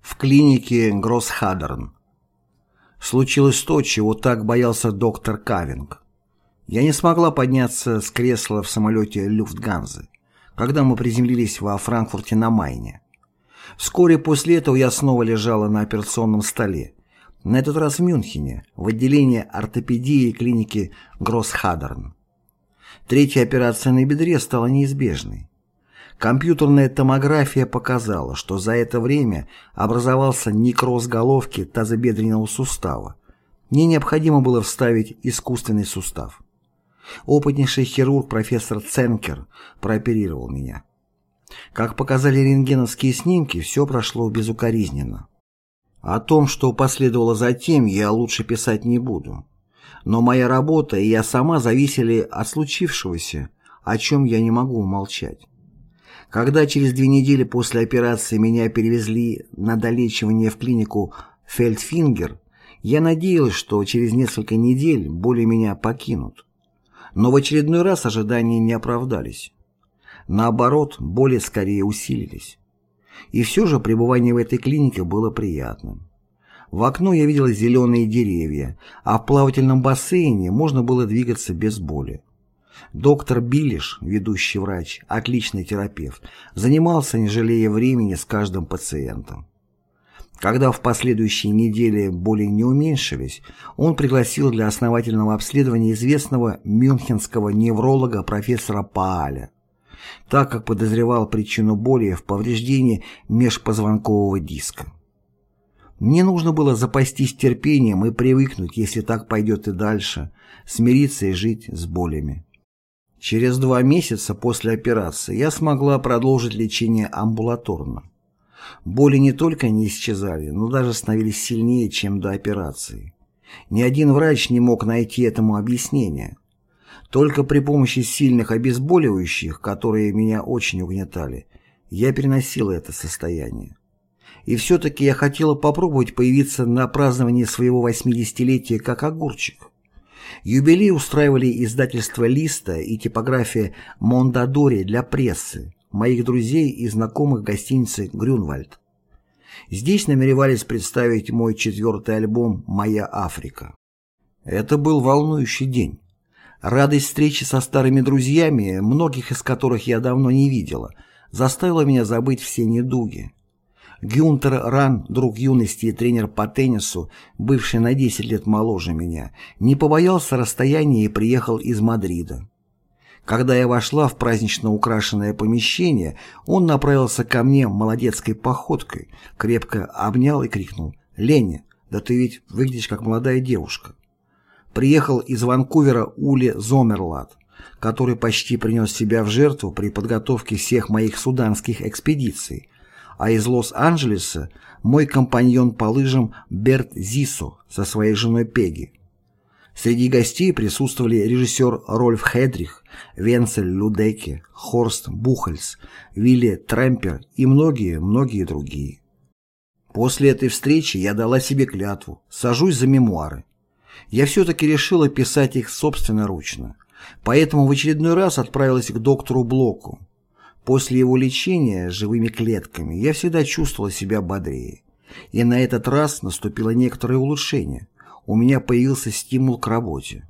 В клинике Гроссхадерн. Случилось то, чего так боялся доктор Кавинг. Я не смогла подняться с кресла в самолете Люфтганзы, когда мы приземлились во Франкфурте на Майне. Вскоре после этого я снова лежала на операционном столе, на этот раз в Мюнхене, в отделении ортопедии клиники Гроссхадерн. Третья операция на бедре стала неизбежной. Компьютерная томография показала, что за это время образовался некроз головки тазобедренного сустава. Мне необходимо было вставить искусственный сустав. Опытнейший хирург профессор Ценкер прооперировал меня. Как показали рентгеновские снимки, все прошло безукоризненно. О том, что последовало затем, я лучше писать не буду. Но моя работа и я сама зависели от случившегося, о чем я не могу умолчать. Когда через две недели после операции меня перевезли на долечивание в клинику Фельдфингер, я надеялась, что через несколько недель боли меня покинут. Но в очередной раз ожидания не оправдались. Наоборот, боли скорее усилились. И все же пребывание в этой клинике было приятным. В окно я видела зеленые деревья, а в плавательном бассейне можно было двигаться без боли. Доктор Билиш, ведущий врач, отличный терапевт, занимался, не жалея времени, с каждым пациентом. Когда в последующие недели боли не уменьшились, он пригласил для основательного обследования известного мюнхенского невролога профессора Пааля, так как подозревал причину боли в повреждении межпозвонкового диска. Мне нужно было запастись терпением и привыкнуть, если так пойдет и дальше, смириться и жить с болями. Через два месяца после операции я смогла продолжить лечение амбулаторно. Боли не только не исчезали, но даже становились сильнее, чем до операции. Ни один врач не мог найти этому объяснения. Только при помощи сильных обезболивающих, которые меня очень угнетали, я переносила это состояние. И все-таки я хотела попробовать появиться на праздновании своего 80-летия как огурчик. Юбилей устраивали издательство «Листа» и типография «Мондадори» для прессы, моих друзей и знакомых гостиницы «Грюнвальд». Здесь намеревались представить мой четвертый альбом «Моя Африка». Это был волнующий день. Радость встречи со старыми друзьями, многих из которых я давно не видела, заставила меня забыть все недуги. Гюнтер Ран, друг юности и тренер по теннису, бывший на 10 лет моложе меня, не побоялся расстояния и приехал из Мадрида. Когда я вошла в празднично украшенное помещение, он направился ко мне молодецкой походкой, крепко обнял и крикнул «Леня, да ты ведь выглядишь как молодая девушка». Приехал из Ванкувера Ули Зомерлат, который почти принес себя в жертву при подготовке всех моих суданских экспедиций, а из Лос-Анджелеса мой компаньон по лыжам Берт Зисо со своей женой Пегги. Среди гостей присутствовали режиссер Рольф Хедрих, Венцель Людеке, Хорст Бухальс, Вилли Трэмпер и многие-многие другие. После этой встречи я дала себе клятву, сажусь за мемуары. Я все-таки решила писать их собственноручно, поэтому в очередной раз отправилась к доктору Блоку, После его лечения живыми клетками я всегда чувствовала себя бодрее. И на этот раз наступило некоторое улучшение. У меня появился стимул к работе.